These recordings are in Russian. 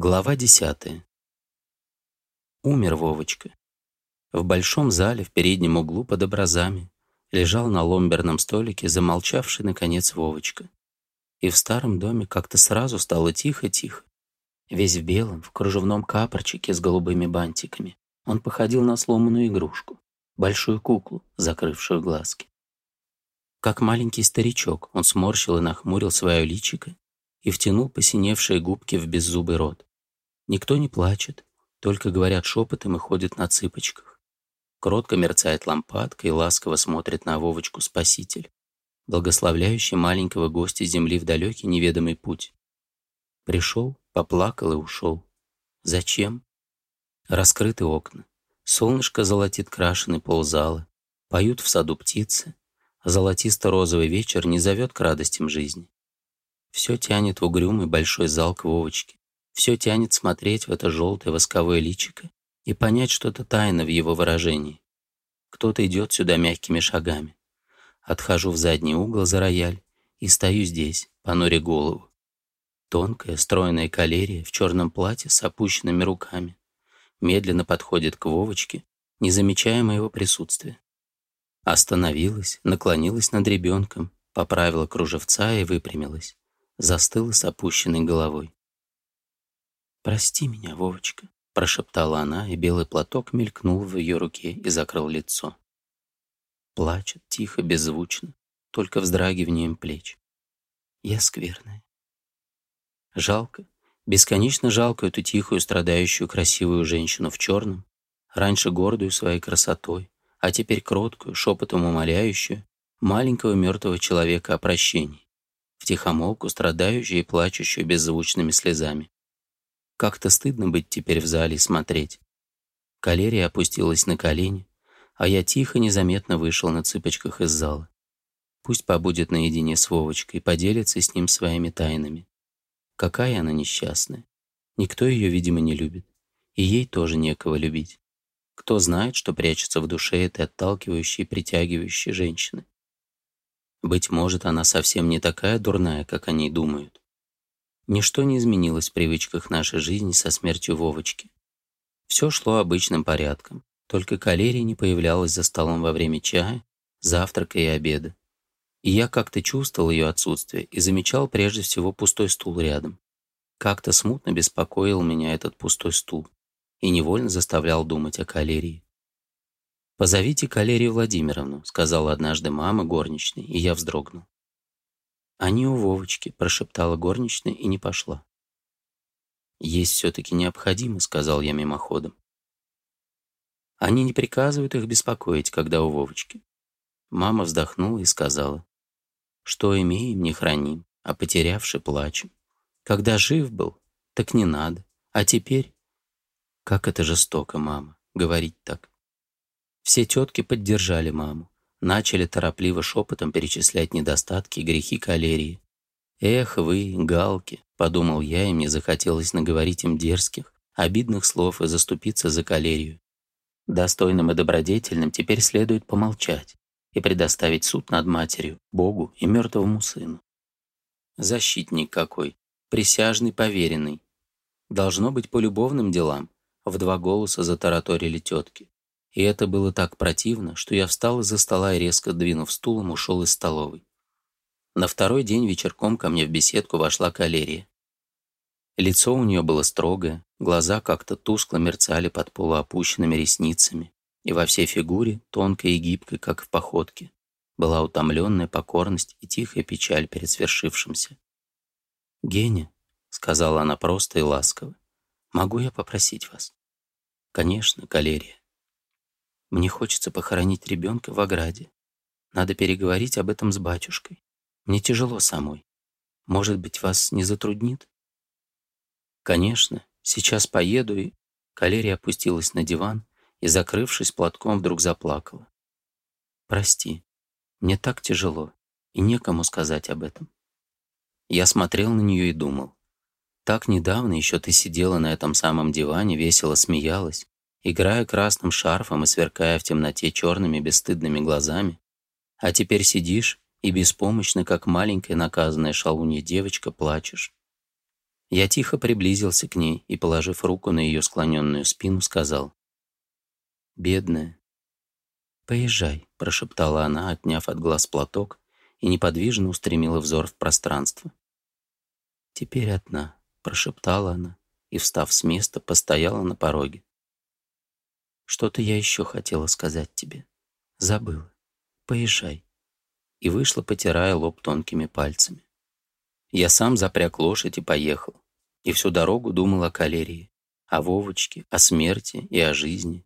Глава десятая. Умер Вовочка. В большом зале в переднем углу под образами лежал на ломберном столике замолчавший, наконец, Вовочка. И в старом доме как-то сразу стало тихо-тихо. Весь в белом, в кружевном капорчике с голубыми бантиками, он походил на сломанную игрушку, большую куклу, закрывшую глазки. Как маленький старичок, он сморщил и нахмурил свое личико и втянул посиневшие губки в беззубый рот. Никто не плачет, только говорят шепотом и ходят на цыпочках. Кротко мерцает лампадка и ласково смотрит на Вовочку Спаситель, благословляющий маленького гостя земли в далекий неведомый путь. Пришел, поплакал и ушел. Зачем? Раскрыты окна. Солнышко золотит крашеный ползала. Поют в саду птицы. Золотисто-розовый вечер не зовет к радостям жизни. Все тянет в угрюмый большой зал к Вовочке. Все тянет смотреть в это желтое восковое личико и понять что-то тайно в его выражении. Кто-то идет сюда мягкими шагами. Отхожу в задний угол за рояль и стою здесь, понуря голову. Тонкая, стройная калерия в черном платье с опущенными руками медленно подходит к Вовочке, не замечая моего присутствия. Остановилась, наклонилась над ребенком, поправила кружевца и выпрямилась. Застыла с опущенной головой. «Прости меня, Вовочка», — прошептала она, и белый платок мелькнул в ее руке и закрыл лицо. Плачет тихо, беззвучно, только вздрагиванием плеч. «Я скверная». Жалко, бесконечно жалко эту тихую, страдающую, красивую женщину в черном, раньше гордую своей красотой, а теперь кроткую, шепотом умоляющую, маленького мертвого человека о прощении, втихомолку страдающую и плачущую беззвучными слезами. Как-то стыдно быть теперь в зале и смотреть. Калерия опустилась на колени, а я тихо, незаметно вышел на цыпочках из зала. Пусть побудет наедине с Вовочкой, поделится с ним своими тайнами. Какая она несчастная. Никто ее, видимо, не любит. И ей тоже некого любить. Кто знает, что прячется в душе этой отталкивающей и притягивающей женщины. Быть может, она совсем не такая дурная, как они думают. Ничто не изменилось в привычках нашей жизни со смертью Вовочки. Все шло обычным порядком, только калерия не появлялась за столом во время чая, завтрака и обеда. И я как-то чувствовал ее отсутствие и замечал прежде всего пустой стул рядом. Как-то смутно беспокоил меня этот пустой стул и невольно заставлял думать о калерии. «Позовите калерию Владимировну», — сказала однажды мама горничной, и я вздрогнул. «Они у Вовочки», — прошептала горничная и не пошла. «Есть все-таки необходимо», — сказал я мимоходом. «Они не приказывают их беспокоить, когда у Вовочки». Мама вздохнула и сказала, «Что имеем, не храним, а потерявши плачем. Когда жив был, так не надо, а теперь...» «Как это жестоко, мама, говорить так». Все тетки поддержали маму начали торопливо шепотом перечислять недостатки и грехи калерии. «Эх вы, галки!» — подумал я, и мне захотелось наговорить им дерзких, обидных слов и заступиться за калерию. Достойным и добродетельным теперь следует помолчать и предоставить суд над матерью, Богу и мертвому сыну. Защитник какой, присяжный поверенный. Должно быть по любовным делам, в два голоса затараторили тетки. И это было так противно, что я встал из-за стола и, резко двинув стулом, ушел из столовой. На второй день вечерком ко мне в беседку вошла калерия. Лицо у нее было строгое, глаза как-то тускло мерцали под полуопущенными ресницами, и во всей фигуре, тонкой и гибкой, как в походке, была утомленная покорность и тихая печаль перед свершившимся. «Геня», — сказала она просто и ласково, — «могу я попросить вас?» «Конечно, калерия. Мне хочется похоронить ребенка в ограде. Надо переговорить об этом с батюшкой. Мне тяжело самой. Может быть, вас не затруднит? Конечно, сейчас поеду и... Калерия опустилась на диван и, закрывшись платком, вдруг заплакала. Прости, мне так тяжело, и некому сказать об этом. Я смотрел на нее и думал. Так недавно еще ты сидела на этом самом диване, весело смеялась, играя красным шарфом и сверкая в темноте черными бесстыдными глазами, а теперь сидишь и беспомощно, как маленькая наказанная шалунья девочка, плачешь. Я тихо приблизился к ней и, положив руку на ее склоненную спину, сказал. «Бедная». «Поезжай», — прошептала она, отняв от глаз платок, и неподвижно устремила взор в пространство. «Теперь одна», — прошептала она и, встав с места, постояла на пороге. Что-то я еще хотела сказать тебе. Забыла. Поезжай. И вышла, потирая лоб тонкими пальцами. Я сам запряг лошадь и поехал. И всю дорогу думал о калерии, о Вовочке, о смерти и о жизни.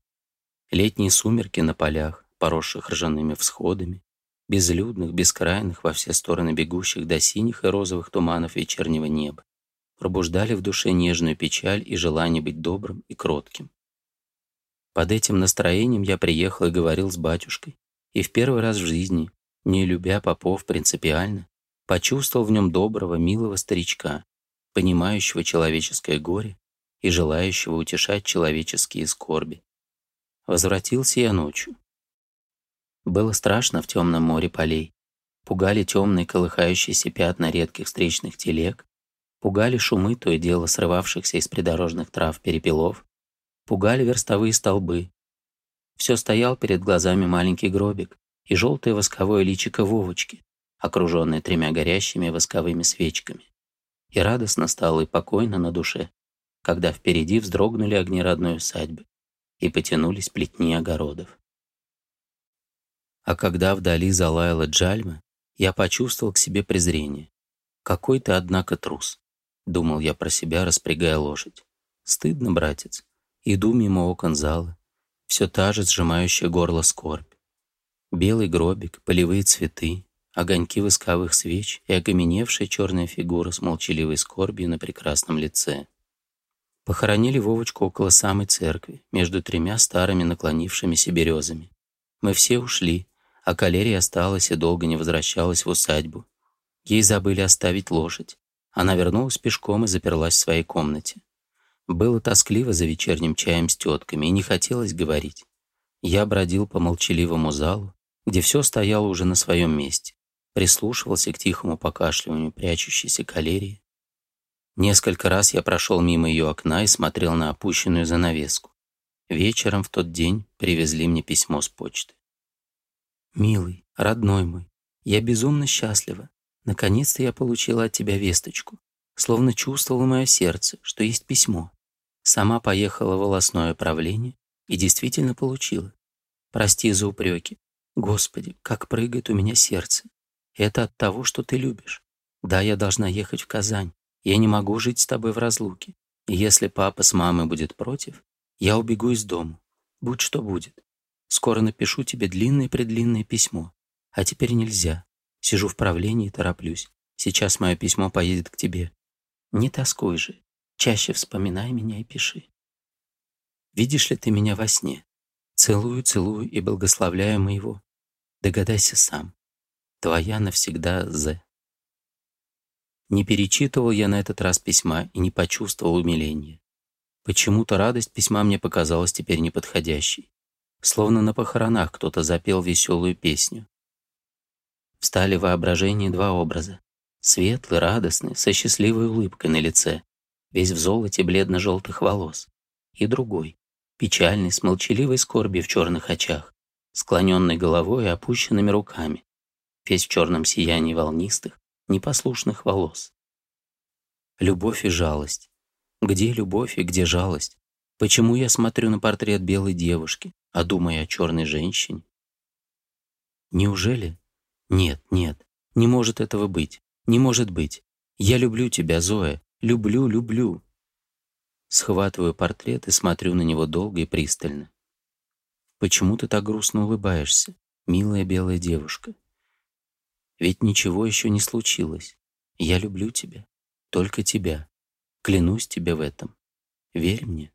Летние сумерки на полях, поросших ржаными всходами, безлюдных, бескрайных, во все стороны бегущих до синих и розовых туманов вечернего неба, пробуждали в душе нежную печаль и желание быть добрым и кротким. Под этим настроением я приехал и говорил с батюшкой. И в первый раз в жизни, не любя попов принципиально, почувствовал в нем доброго, милого старичка, понимающего человеческое горе и желающего утешать человеческие скорби. Возвратился я ночью. Было страшно в темном море полей. Пугали темные колыхающиеся пятна редких встречных телег, пугали шумы то и дело срывавшихся из придорожных трав перепелов, пугали верстовые столбы. Все стоял перед глазами маленький гробик и желтое восковое личико Вовочки, окруженное тремя горящими восковыми свечками. И радостно стало и покойно на душе, когда впереди вздрогнули огни родной усадьбы и потянулись плетни огородов. А когда вдали залаяла Джальма, я почувствовал к себе презрение. Какой ты, однако, трус, — думал я про себя, распрягая лошадь. Стыдно, братец, Иду мимо окон зала, все та же сжимающая горло скорбь. Белый гробик, полевые цветы, огоньки восковых свеч и окаменевшая черная фигура с молчаливой скорбью на прекрасном лице. Похоронили Вовочку около самой церкви, между тремя старыми наклонившимися березами. Мы все ушли, а калерия осталась и долго не возвращалась в усадьбу. Ей забыли оставить лошадь. Она вернулась пешком и заперлась в своей комнате. Было тоскливо за вечерним чаем с тетками, и не хотелось говорить. Я бродил по молчаливому залу, где все стояло уже на своем месте, прислушивался к тихому покашливанию прячущейся калерии. Несколько раз я прошел мимо ее окна и смотрел на опущенную занавеску. Вечером в тот день привезли мне письмо с почты. «Милый, родной мой, я безумно счастлива. Наконец-то я получила от тебя весточку. Словно чувствовало мое сердце, что есть письмо. Сама поехала в волосное правление и действительно получила. Прости за упреки. Господи, как прыгает у меня сердце. Это от того, что ты любишь. Да, я должна ехать в Казань. Я не могу жить с тобой в разлуке. И если папа с мамой будет против, я убегу из дома. Будь что будет. Скоро напишу тебе длинное-предлинное письмо. А теперь нельзя. Сижу в правлении и тороплюсь. Сейчас мое письмо поедет к тебе. Не тоскуй же. Чаще вспоминай меня и пиши. Видишь ли ты меня во сне? Целую, целую и благословляю моего. Догадайся сам. Твоя навсегда З. Не перечитывал я на этот раз письма и не почувствовал умиления. Почему-то радость письма мне показалась теперь неподходящей. Словно на похоронах кто-то запел веселую песню. Встали в воображении два образа. Светлый, радостный, со счастливой улыбкой на лице весь в золоте бледно-желтых волос, и другой, печальный, с молчаливой скорби в черных очах, склоненной головой и опущенными руками, весь в черном сиянии волнистых, непослушных волос. Любовь и жалость. Где любовь и где жалость? Почему я смотрю на портрет белой девушки, а думаю о черной женщине? Неужели? Нет, нет, не может этого быть, не может быть. Я люблю тебя, Зоя, Люблю, люблю. Схватываю портрет и смотрю на него долго и пристально. Почему ты так грустно улыбаешься, милая белая девушка? Ведь ничего еще не случилось. Я люблю тебя, только тебя. Клянусь тебе в этом. Верь мне.